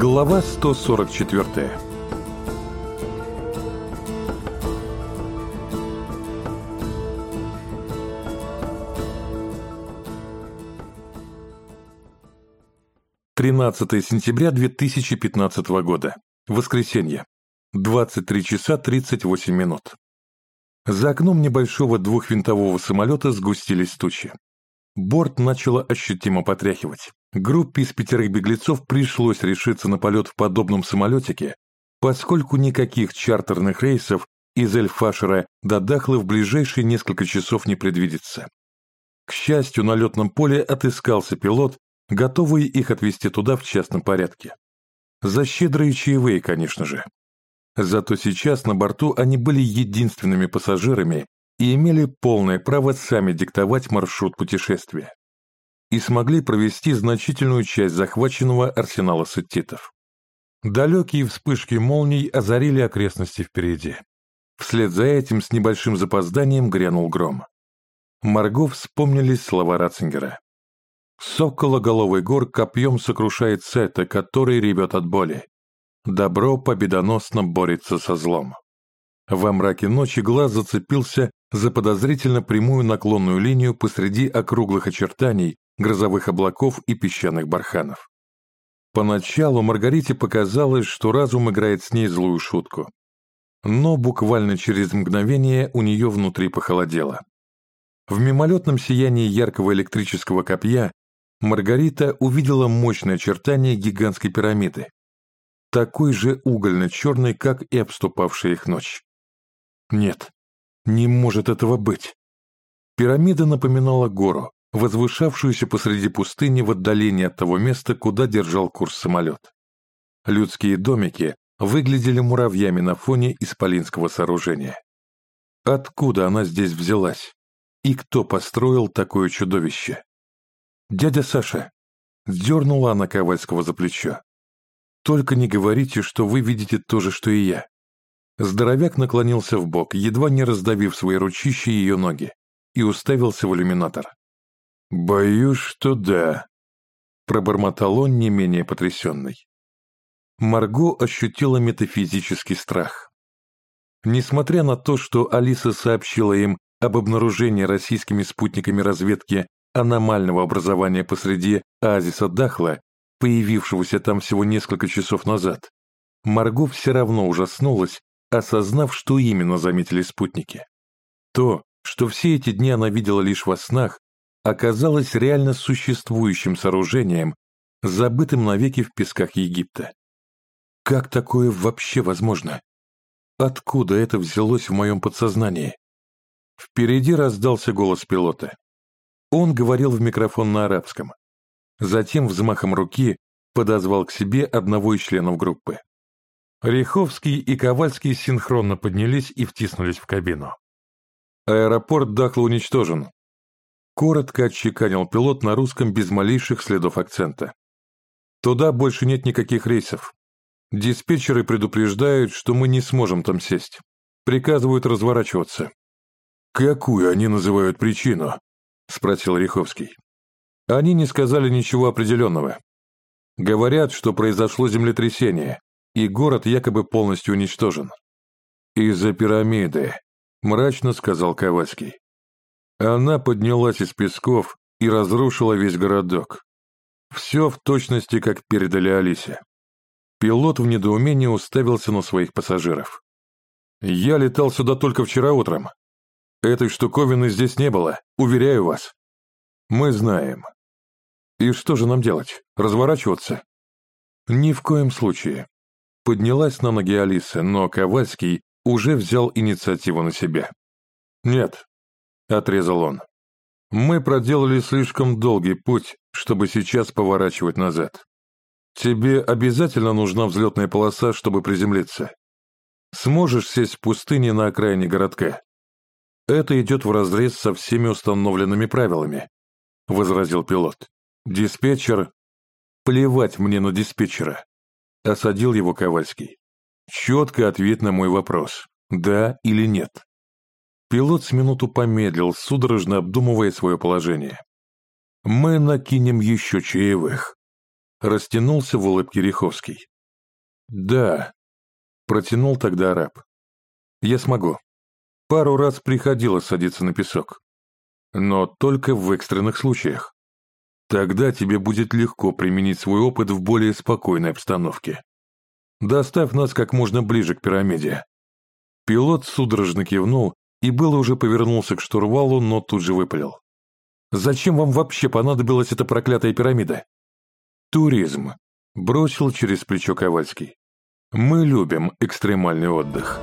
Глава 144 13 сентября 2015 года. Воскресенье. 23 часа 38 минут. За окном небольшого двухвинтового самолета сгустились тучи. Борт начало ощутимо потряхивать. Группе из пятерых беглецов пришлось решиться на полет в подобном самолетике, поскольку никаких чартерных рейсов из Эльфашера до Дахлы в ближайшие несколько часов не предвидится. К счастью, на летном поле отыскался пилот, готовый их отвезти туда в частном порядке. За щедрые чаевые, конечно же. Зато сейчас на борту они были единственными пассажирами и имели полное право сами диктовать маршрут путешествия. И смогли провести значительную часть захваченного арсенала сеттитов. Далекие вспышки молний озарили окрестности впереди. Вслед за этим с небольшим запозданием грянул гром. Марго вспомнились слова Ратцингера. «Сокологоловый гор копьем сокрушает сета, который ревет от боли. Добро победоносно борется со злом. Во мраке ночи глаз зацепился за подозрительно прямую наклонную линию посреди округлых очертаний грозовых облаков и песчаных барханов. Поначалу Маргарите показалось, что разум играет с ней злую шутку. Но буквально через мгновение у нее внутри похолодело. В мимолетном сиянии яркого электрического копья Маргарита увидела мощное очертание гигантской пирамиды, такой же угольно-черный, как и обступавшая их ночь. Нет, не может этого быть. Пирамида напоминала гору, возвышавшуюся посреди пустыни в отдалении от того места, куда держал курс самолет. Людские домики выглядели муравьями на фоне исполинского сооружения. Откуда она здесь взялась? И кто построил такое чудовище? «Дядя Саша!» Дернула она Ковальского за плечо. Только не говорите, что вы видите то же, что и я». Здоровяк наклонился в бок, едва не раздавив свои ручища ее ноги, и уставился в иллюминатор. «Боюсь, что да», — пробормотал он не менее потрясенный. Марго ощутила метафизический страх. Несмотря на то, что Алиса сообщила им об обнаружении российскими спутниками разведки аномального образования посреди оазиса Дахла, появившегося там всего несколько часов назад, Марго все равно ужаснулась, осознав, что именно заметили спутники. То, что все эти дни она видела лишь во снах, оказалось реально существующим сооружением, забытым навеки в песках Египта. Как такое вообще возможно? Откуда это взялось в моем подсознании? Впереди раздался голос пилота. Он говорил в микрофон на арабском, Затем взмахом руки подозвал к себе одного из членов группы. Риховский и Ковальский синхронно поднялись и втиснулись в кабину. «Аэропорт Дахла уничтожен», — коротко отчеканил пилот на русском без малейших следов акцента. «Туда больше нет никаких рейсов. Диспетчеры предупреждают, что мы не сможем там сесть. Приказывают разворачиваться». «Какую они называют причину?» — спросил Риховский. Они не сказали ничего определенного. Говорят, что произошло землетрясение, и город якобы полностью уничтожен. «Из-за пирамиды», — мрачно сказал Ковальский. Она поднялась из песков и разрушила весь городок. Все в точности, как передали Алисе. Пилот в недоумении уставился на своих пассажиров. «Я летал сюда только вчера утром. Этой штуковины здесь не было, уверяю вас». «Мы знаем», «И что же нам делать? Разворачиваться?» «Ни в коем случае». Поднялась на ноги Алиса, но Ковальский уже взял инициативу на себя. «Нет», — отрезал он. «Мы проделали слишком долгий путь, чтобы сейчас поворачивать назад. Тебе обязательно нужна взлетная полоса, чтобы приземлиться. Сможешь сесть в пустыне на окраине городка?» «Это идет вразрез со всеми установленными правилами», — возразил пилот. «Диспетчер...» «Плевать мне на диспетчера», — осадил его Ковальский. «Четко ответ на мой вопрос. Да или нет?» Пилот с минуту помедлил, судорожно обдумывая свое положение. «Мы накинем еще чаевых», — растянулся в улыбке Риховский. «Да», — протянул тогда араб. «Я смогу. Пару раз приходилось садиться на песок. Но только в экстренных случаях. Тогда тебе будет легко применить свой опыт в более спокойной обстановке. Доставь нас как можно ближе к пирамиде». Пилот судорожно кивнул и было уже повернулся к штурвалу, но тут же выпалил. «Зачем вам вообще понадобилась эта проклятая пирамида?» «Туризм», — бросил через плечо Ковальский. «Мы любим экстремальный отдых».